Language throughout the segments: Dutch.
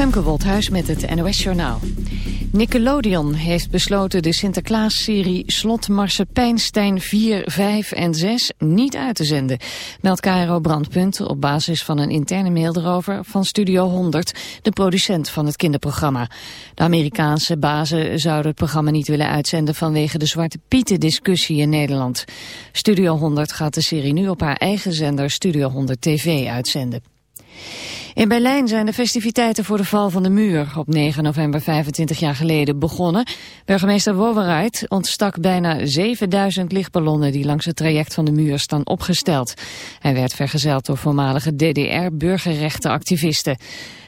Femke Wolthuis met het NOS Journaal. Nickelodeon heeft besloten de Sinterklaas-serie Slot Marsepeinstein 4, 5 en 6 niet uit te zenden. Meldt KRO Brandpunt op basis van een interne mail erover van Studio 100, de producent van het kinderprogramma. De Amerikaanse bazen zouden het programma niet willen uitzenden vanwege de Zwarte Pieten discussie in Nederland. Studio 100 gaat de serie nu op haar eigen zender Studio 100 TV uitzenden. In Berlijn zijn de festiviteiten voor de val van de muur op 9 november 25 jaar geleden begonnen. Burgemeester Wowereit ontstak bijna 7000 lichtballonnen die langs het traject van de muur staan opgesteld. Hij werd vergezeld door voormalige DDR-burgerrechtenactivisten.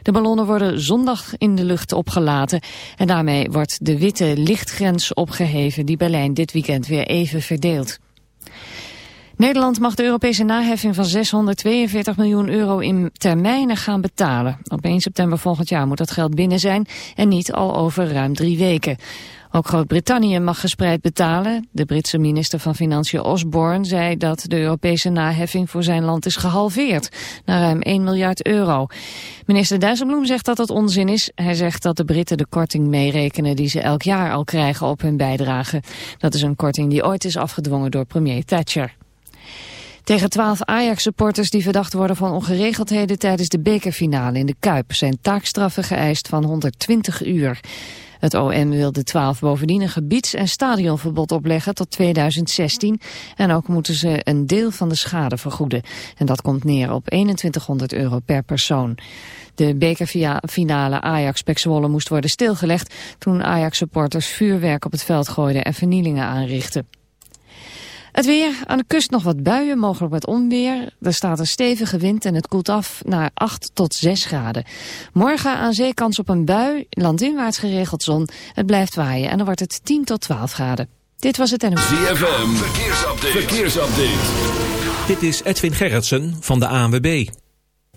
De ballonnen worden zondag in de lucht opgelaten en daarmee wordt de witte lichtgrens opgeheven die Berlijn dit weekend weer even verdeelt. Nederland mag de Europese naheffing van 642 miljoen euro in termijnen gaan betalen. Op 1 september volgend jaar moet dat geld binnen zijn en niet al over ruim drie weken. Ook Groot-Brittannië mag gespreid betalen. De Britse minister van Financiën Osborne zei dat de Europese naheffing voor zijn land is gehalveerd naar ruim 1 miljard euro. Minister Dijsselbloem zegt dat dat onzin is. Hij zegt dat de Britten de korting meerekenen die ze elk jaar al krijgen op hun bijdrage. Dat is een korting die ooit is afgedwongen door premier Thatcher. Tegen twaalf Ajax-supporters die verdacht worden van ongeregeldheden tijdens de bekerfinale in de Kuip zijn taakstraffen geëist van 120 uur. Het OM wil de twaalf bovendien een gebieds- en stadionverbod opleggen tot 2016. En ook moeten ze een deel van de schade vergoeden. En dat komt neer op 2100 euro per persoon. De bekerfinale Ajax-Pek moest worden stilgelegd toen Ajax-supporters vuurwerk op het veld gooiden en vernielingen aanrichtten. Het weer, aan de kust nog wat buien, mogelijk met onweer. Er staat een stevige wind en het koelt af naar 8 tot 6 graden. Morgen aan zee kans op een bui, landinwaarts geregeld zon. Het blijft waaien en dan wordt het 10 tot 12 graden. Dit was het en... ZFM, verkeersupdate. verkeersupdate. Dit is Edwin Gerritsen van de ANWB.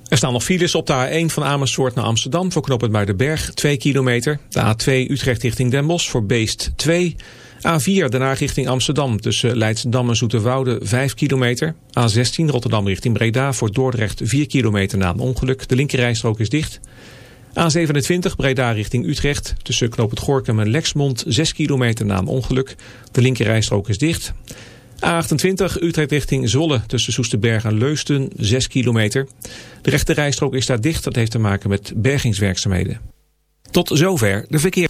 Er staan nog files op de A1 van Amersfoort naar Amsterdam voor knooppunt Muidenberg 2 kilometer. De A2 Utrecht richting Den Bosch voor Beest 2 A4 daarna richting Amsterdam tussen Leidsendam en Zoeterwoude 5 kilometer. A16 Rotterdam richting Breda voor Dordrecht 4 kilometer na een ongeluk. De linkerrijstrook is dicht. A27 Breda richting Utrecht tussen Knoop het Gorkum en Lexmond 6 kilometer na een ongeluk. De linkerrijstrook is dicht. A28 Utrecht richting Zolle tussen Soesterberg en Leusden 6 kilometer. De rechterrijstrook is daar dicht. Dat heeft te maken met bergingswerkzaamheden. Tot zover de verkeer.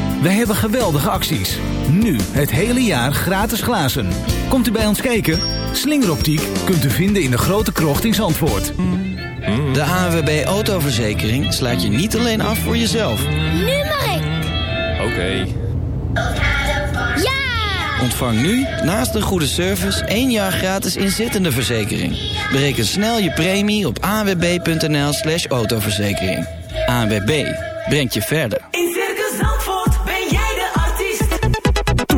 Wij hebben geweldige acties. Nu het hele jaar gratis glazen. Komt u bij ons kijken? Slingeroptiek kunt u vinden in de grote krocht in Zandvoort. De ANWB Autoverzekering slaat je niet alleen af voor jezelf. Nu mag ik. Oké. Ja! Ontvang nu, naast een goede service, één jaar gratis inzittende verzekering. Bereken snel je premie op anwb.nl slash autoverzekering. ANWB, brengt je verder.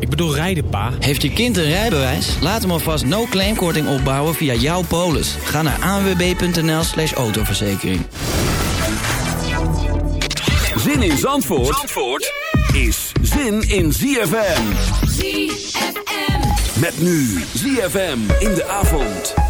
Ik bedoel rijden, pa. Heeft je kind een rijbewijs? Laat hem alvast no-claimkorting opbouwen via jouw polis. Ga naar anwb.nl slash autoverzekering. Zin in Zandvoort, Zandvoort is zin in ZFM. ZFM. Met nu ZFM in de avond.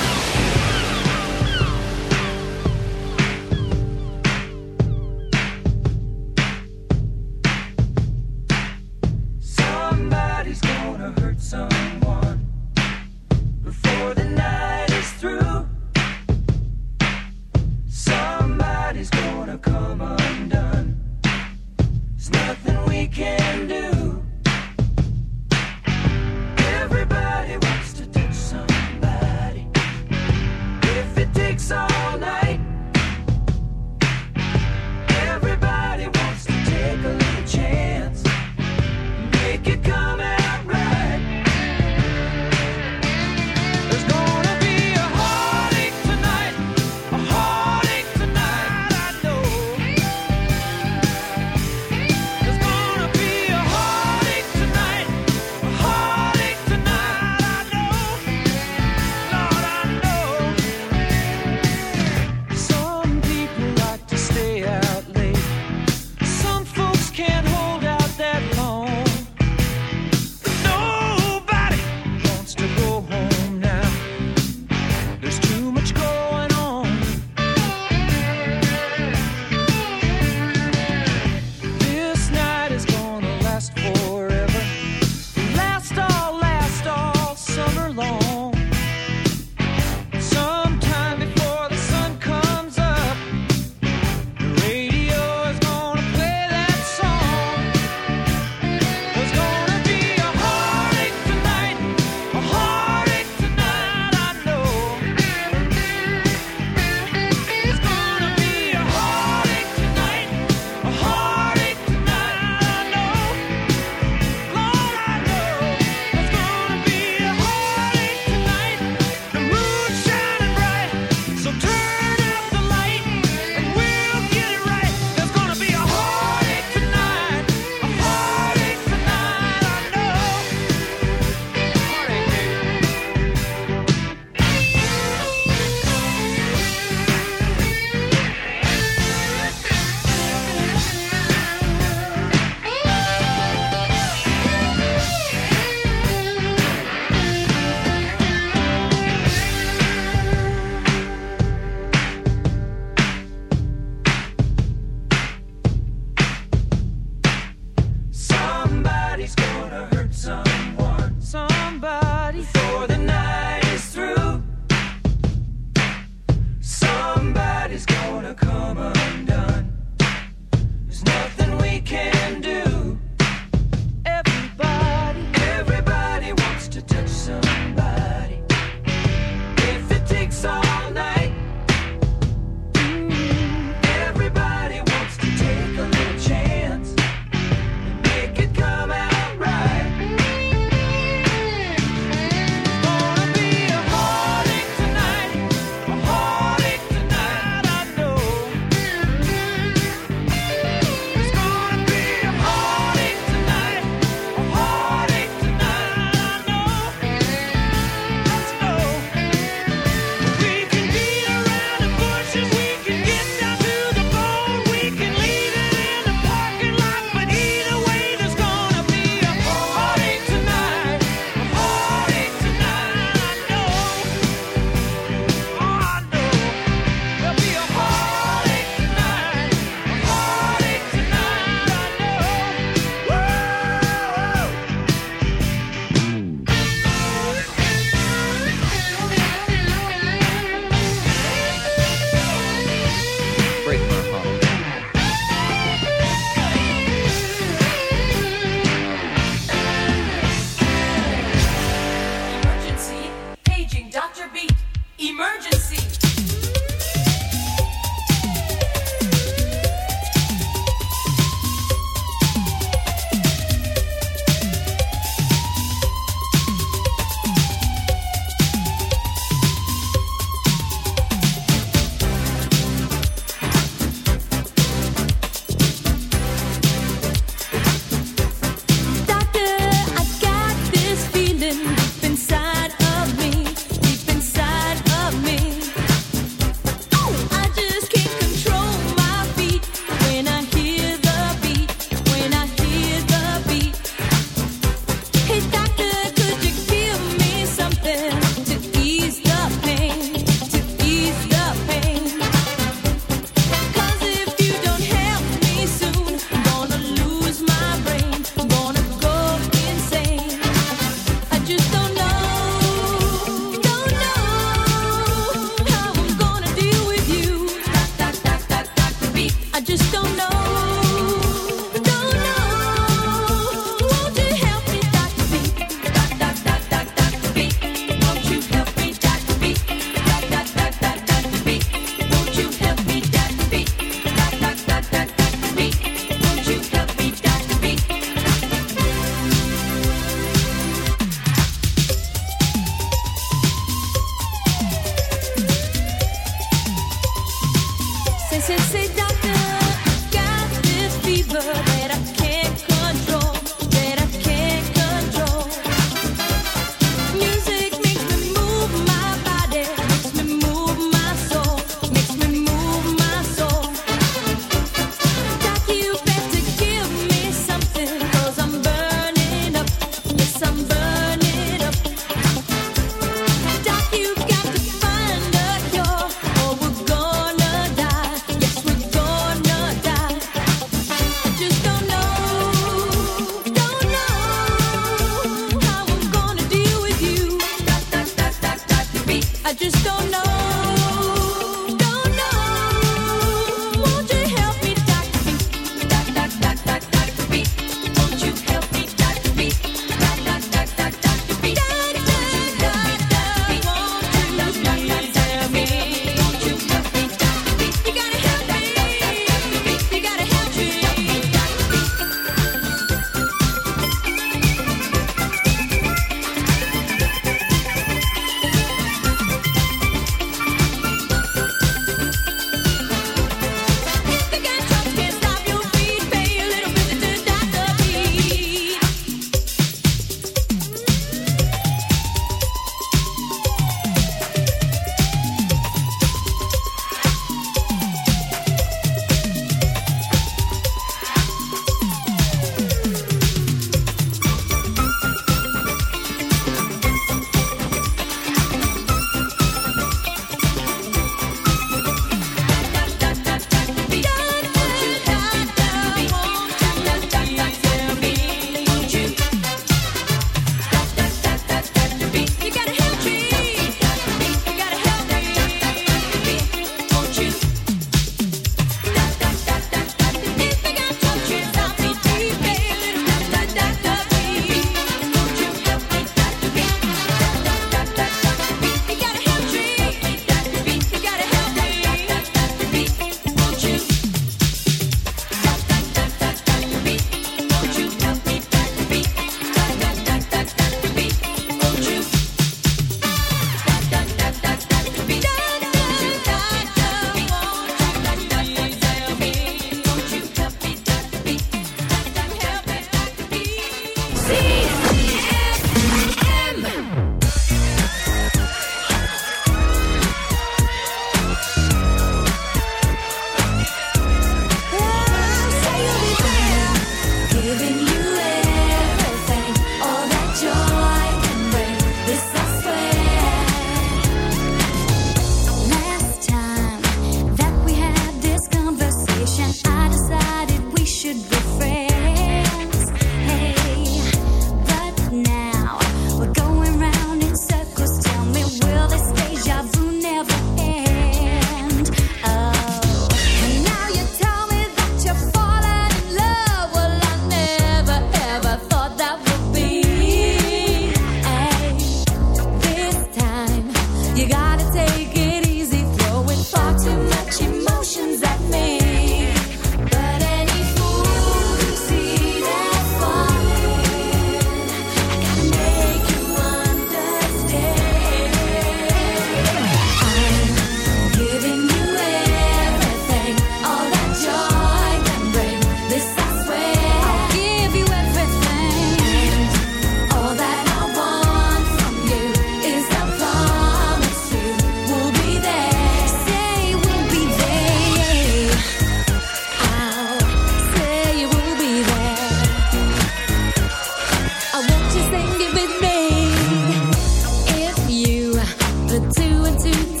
two and two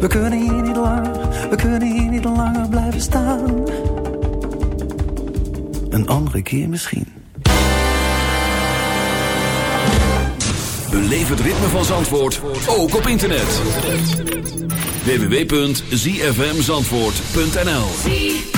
We kunnen hier niet langer, we kunnen hier niet langer blijven staan. Een andere keer misschien. Beleef het ritme van Zandvoort, ook op internet. www.zfmzandvoort.nl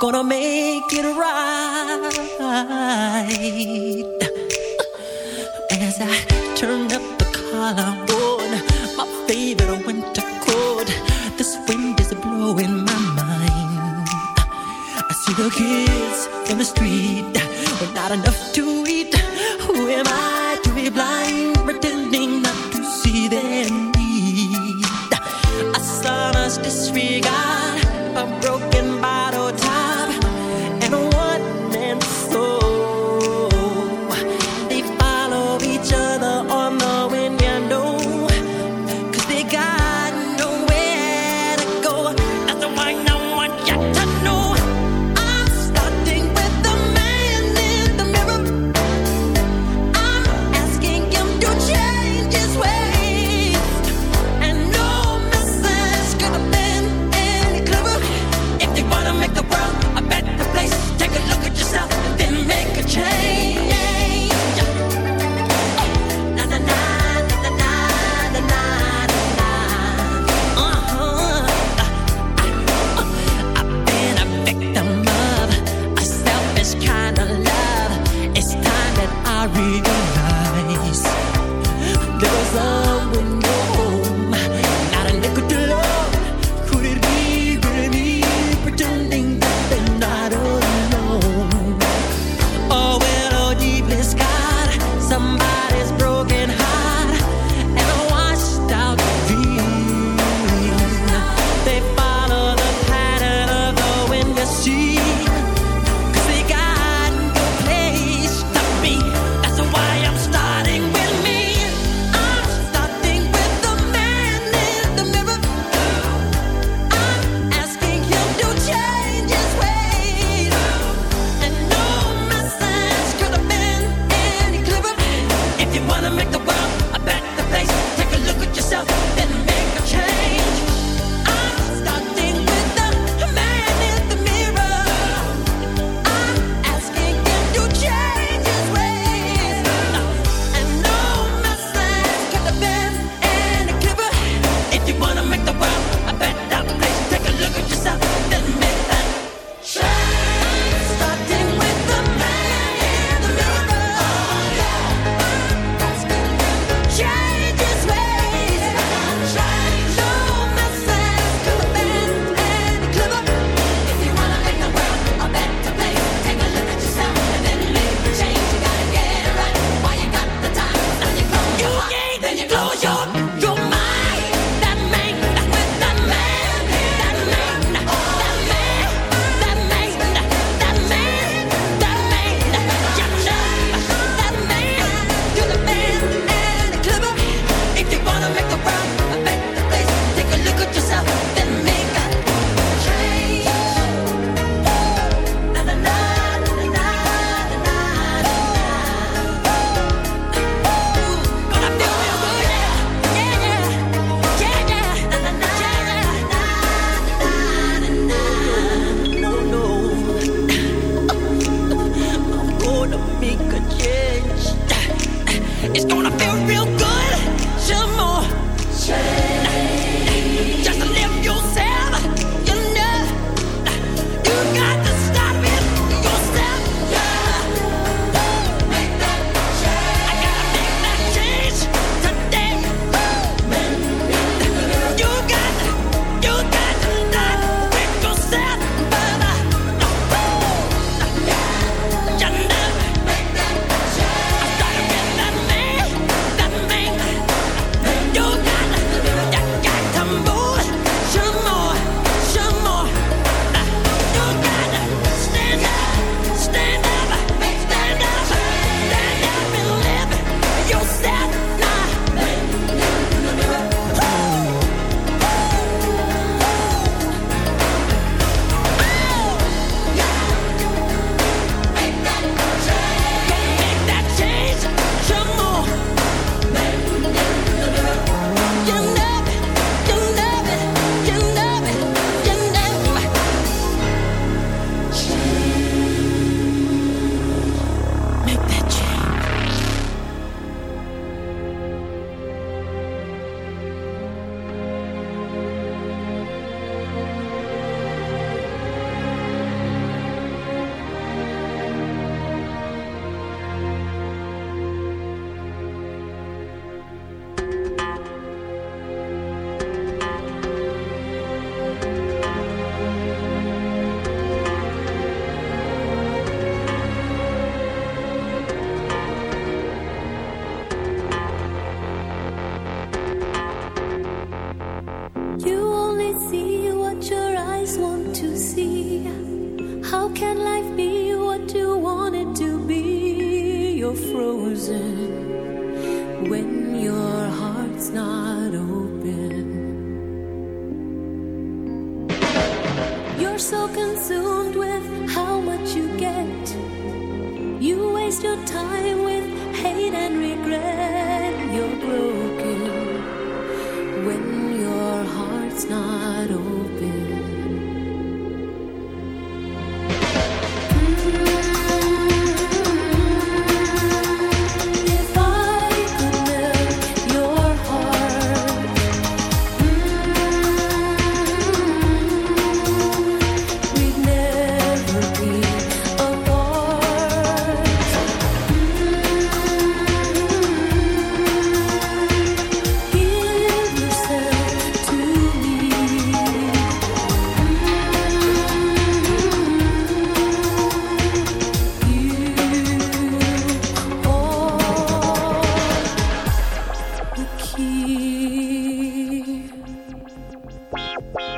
gonna make it right. And as I turn up the collarbone, my favorite winter coat, this wind is blowing my mind. I see the kids in the street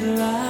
never